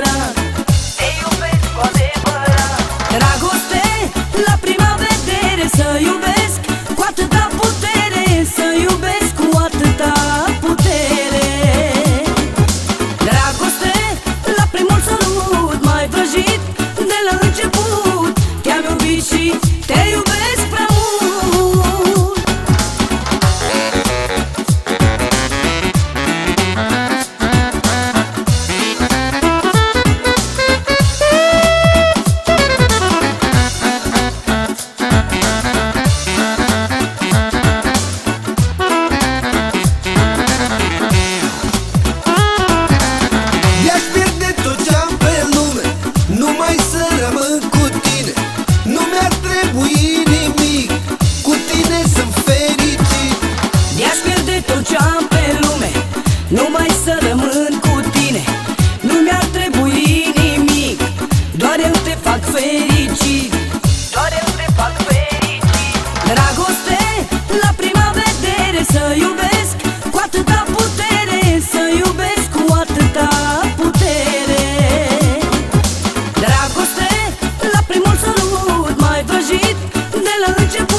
será? Numai să rămân cu tine. Nu mi-ar trebui nimic. Doar eu te fac fericit. Doar eu te fac fericit. Dragoste la prima vedere Să iubesc cu atâta putere Să iubesc cu atâta putere. Dragoste la primul sărut Mai vrăjit de la început